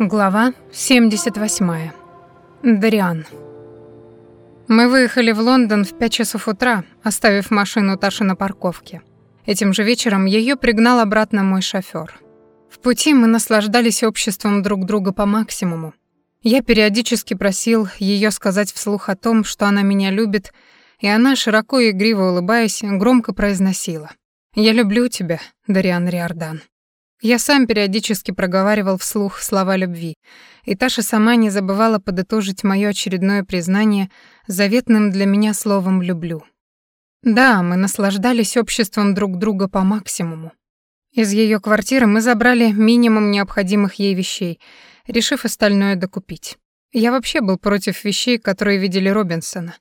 Глава 78. Дариан. Мы выехали в Лондон в 5 часов утра, оставив машину Таши на парковке. Этим же вечером ее пригнал обратно мой шофер. В пути мы наслаждались обществом друг друга по максимуму. Я периодически просил ее сказать вслух о том, что она меня любит, и она, широко и игриво улыбаясь, громко произносила. «Я люблю тебя, Дариан Риордан». Я сам периодически проговаривал вслух слова любви, и Таша сама не забывала подытожить моё очередное признание заветным для меня словом «люблю». Да, мы наслаждались обществом друг друга по максимуму. Из её квартиры мы забрали минимум необходимых ей вещей, решив остальное докупить. Я вообще был против вещей, которые видели Робинсона,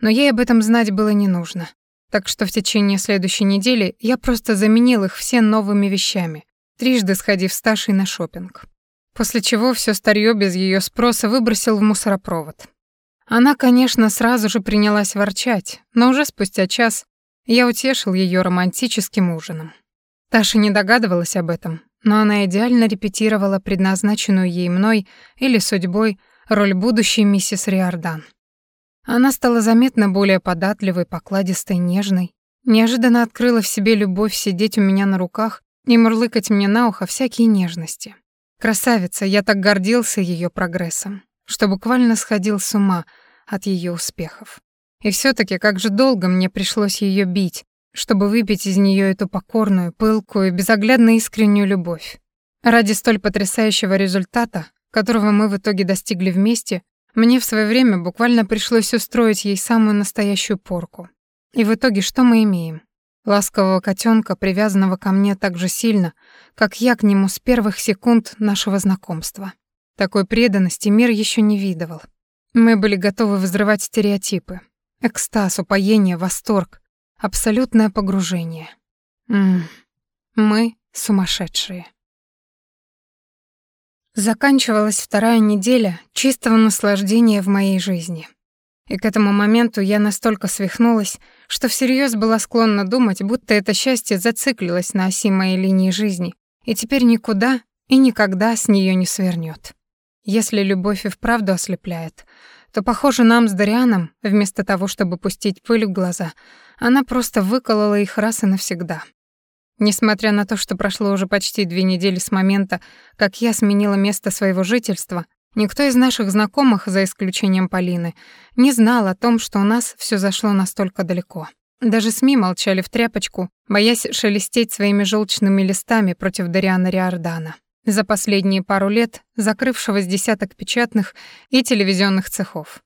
но ей об этом знать было не нужно. Так что в течение следующей недели я просто заменил их все новыми вещами, трижды сходив с Ташей на шопинг. После чего все старье без ее спроса выбросил в мусоропровод. Она, конечно, сразу же принялась ворчать, но уже спустя час я утешил ее романтическим ужином. Таша не догадывалась об этом, но она идеально репетировала предназначенную ей мной или судьбой роль будущей миссис Риордан. Она стала заметно более податливой, покладистой, нежной, неожиданно открыла в себе любовь сидеть у меня на руках и мурлыкать мне на ухо всякие нежности. Красавица, я так гордился ее прогрессом, что буквально сходил с ума от ее успехов. И все таки как же долго мне пришлось ее бить, чтобы выпить из нее эту покорную, пылкую, безоглядно искреннюю любовь. Ради столь потрясающего результата, которого мы в итоге достигли вместе, мне в свое время буквально пришлось устроить ей самую настоящую порку. И в итоге что мы имеем? Ласкового котенка, привязанного ко мне так же сильно, как я к нему с первых секунд нашего знакомства. Такой преданности мир еще не видывал. Мы были готовы взрывать стереотипы. Экстаз, упоение, восторг, абсолютное погружение. М мы сумасшедшие. Заканчивалась вторая неделя чистого наслаждения в моей жизни. И к этому моменту я настолько свихнулась, что всерьез была склонна думать, будто это счастье зациклилось на оси моей линии жизни и теперь никуда и никогда с нее не свернет. Если любовь и вправду ослепляет, то, похоже, нам с Дарианом, вместо того, чтобы пустить пыль в глаза, она просто выколола их раз и навсегда. Несмотря на то, что прошло уже почти две недели с момента, как я сменила место своего жительства, Никто из наших знакомых, за исключением Полины, не знал о том, что у нас все зашло настолько далеко. Даже СМИ молчали в тряпочку, боясь шелестеть своими желчными листами против Дариана Риордана, за последние пару лет закрывшего с десяток печатных и телевизионных цехов.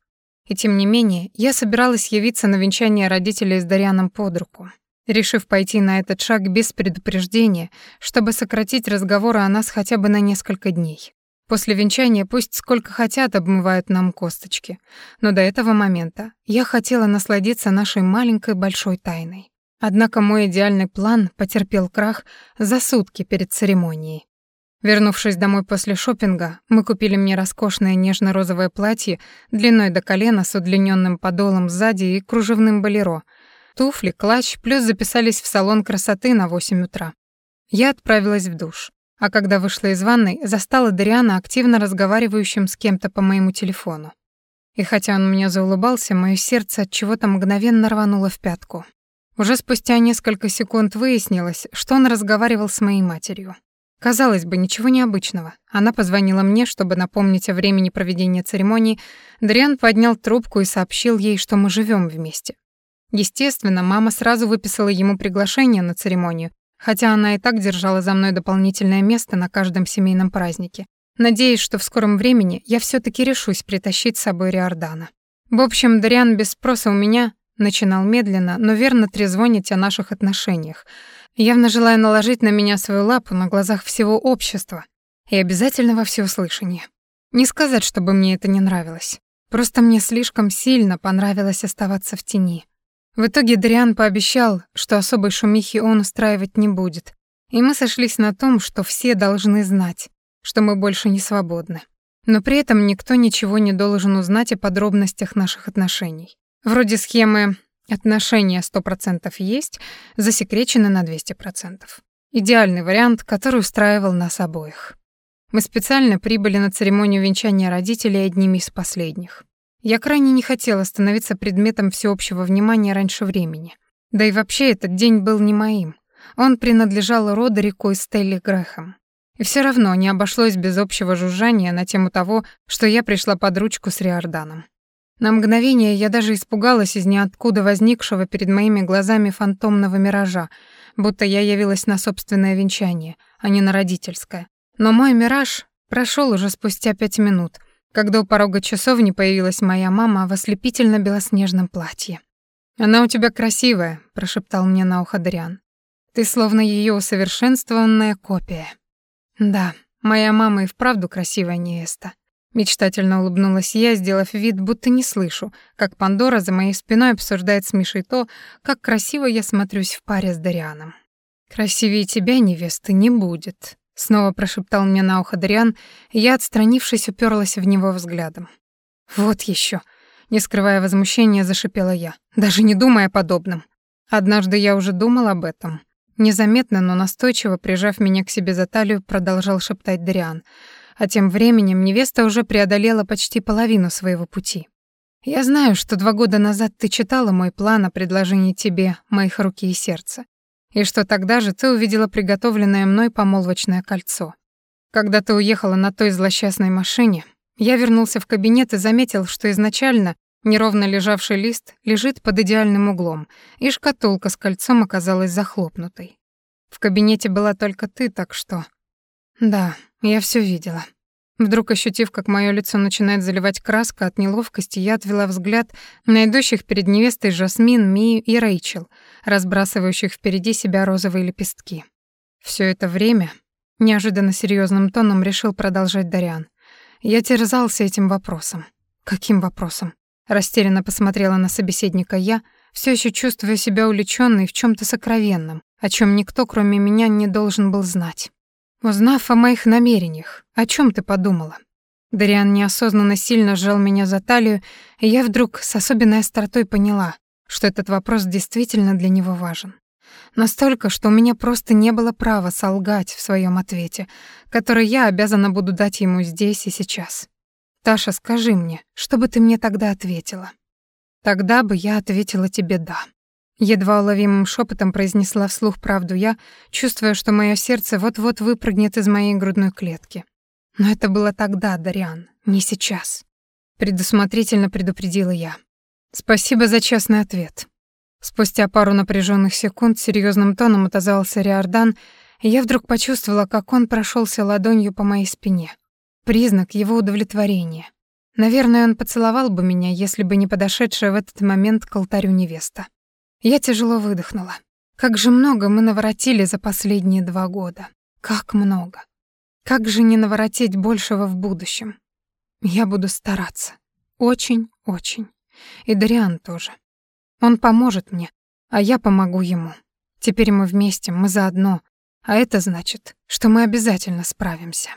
И тем не менее, я собиралась явиться на венчание родителей с Дарианом под руку, решив пойти на этот шаг без предупреждения, чтобы сократить разговоры о нас хотя бы на несколько дней. После венчания пусть сколько хотят обмывают нам косточки, но до этого момента я хотела насладиться нашей маленькой большой тайной. Однако мой идеальный план потерпел крах за сутки перед церемонией. Вернувшись домой после шопинга, мы купили мне роскошное нежно-розовое платье длиной до колена с удлиненным подолом сзади и кружевным болеро, туфли, клатч, плюс записались в салон красоты на 8 утра. Я отправилась в душ а когда вышла из ванной, застала Дариана активно разговаривающим с кем-то по моему телефону. И хотя он мне заулыбался, мое сердце от чего-то мгновенно рвануло в пятку. Уже спустя несколько секунд выяснилось, что он разговаривал с моей матерью. Казалось бы, ничего необычного. Она позвонила мне, чтобы напомнить о времени проведения церемонии. Дариан поднял трубку и сообщил ей, что мы живем вместе. Естественно, мама сразу выписала ему приглашение на церемонию, хотя она и так держала за мной дополнительное место на каждом семейном празднике. Надеюсь, что в скором времени я все таки решусь притащить с собой Риордана. В общем, Дариан без спроса у меня начинал медленно, но верно трезвонить о наших отношениях, явно желая наложить на меня свою лапу на глазах всего общества и обязательно во всеуслышание. Не сказать, чтобы мне это не нравилось. Просто мне слишком сильно понравилось оставаться в тени. В итоге Дриан пообещал, что особой шумихи он устраивать не будет, и мы сошлись на том, что все должны знать, что мы больше не свободны. Но при этом никто ничего не должен узнать о подробностях наших отношений. Вроде схемы «отношения 100% есть» засекречены на 200%. Идеальный вариант, который устраивал нас обоих. Мы специально прибыли на церемонию венчания родителей одними из последних. Я крайне не хотела становиться предметом всеобщего внимания раньше времени. Да и вообще этот день был не моим. Он принадлежал Родерику и Стелли Грэхэм. И все равно не обошлось без общего жужжания на тему того, что я пришла под ручку с Риорданом. На мгновение я даже испугалась из ниоткуда возникшего перед моими глазами фантомного миража, будто я явилась на собственное венчание, а не на родительское. Но мой мираж прошел уже спустя пять минут, когда у порога часовни появилась моя мама в ослепительно-белоснежном платье. «Она у тебя красивая», — прошептал мне на ухо Дариан. «Ты словно ее усовершенствованная копия». «Да, моя мама и вправду красивая невеста», Мечтательно улыбнулась я, сделав вид, будто не слышу, как Пандора за моей спиной обсуждает с Мишей то, как красиво я смотрюсь в паре с Дарианом. «Красивее тебя, невесты, не будет», — снова прошептал мне на ухо Дариан, я, отстранившись, уперлась в него взглядом. «Вот еще, не скрывая возмущения, зашипела я, даже не думая о подобном. Однажды я уже думал об этом. Незаметно, но настойчиво, прижав меня к себе за талию, продолжал шептать Дариан — а тем временем невеста уже преодолела почти половину своего пути. Я знаю, что два года назад ты читала мой план о предложении тебе моих руки и сердца, и что тогда же ты увидела приготовленное мной помолвочное кольцо. Когда ты уехала на той злосчастной машине, я вернулся в кабинет и заметил, что изначально неровно лежавший лист лежит под идеальным углом, и шкатулка с кольцом оказалась захлопнутой. В кабинете была только ты, так что... Да, я все видела. Вдруг ощутив, как мое лицо начинает заливать краска от неловкости, я отвела взгляд на идущих перед невестой Жасмин, Мию и Рэйчел, разбрасывающих впереди себя розовые лепестки. Все это время, неожиданно серьезным тоном решил продолжать Дариан. Я терзался этим вопросом. Каким вопросом? Растерянно посмотрела на собеседника я, все еще чувствуя себя увлечённой в чем то сокровенном, о чем никто, кроме меня, не должен был знать. Узнав о моих намерениях, о чем ты подумала? Дариан неосознанно сильно сжал меня за талию, и я вдруг с особенной остротой поняла, что этот вопрос действительно для него важен. Настолько, что у меня просто не было права солгать в своем ответе, который я обязана буду дать ему здесь и сейчас. Таша, скажи мне, что бы ты мне тогда ответила? Тогда бы я ответила тебе «да». Едва уловимым шепотом произнесла вслух правду я, чувствуя, что мое сердце вот-вот выпрыгнет из моей грудной клетки. Но это было тогда, Дариан, не сейчас. Предусмотрительно предупредила я. Спасибо за честный ответ. Спустя пару напряженных секунд серьезным тоном отозвался Риордан, и я вдруг почувствовала, как он прошелся ладонью по моей спине. Признак его удовлетворения. Наверное, он поцеловал бы меня, если бы не подошедшая в этот момент к алтарю невеста. Я тяжело выдохнула. Как же много мы наворотили за последние два года. Как много. Как же не наворотить большего в будущем? Я буду стараться. Очень-очень. И Дариан тоже. Он поможет мне, а я помогу ему. Теперь мы вместе, мы заодно. А это значит, что мы обязательно справимся.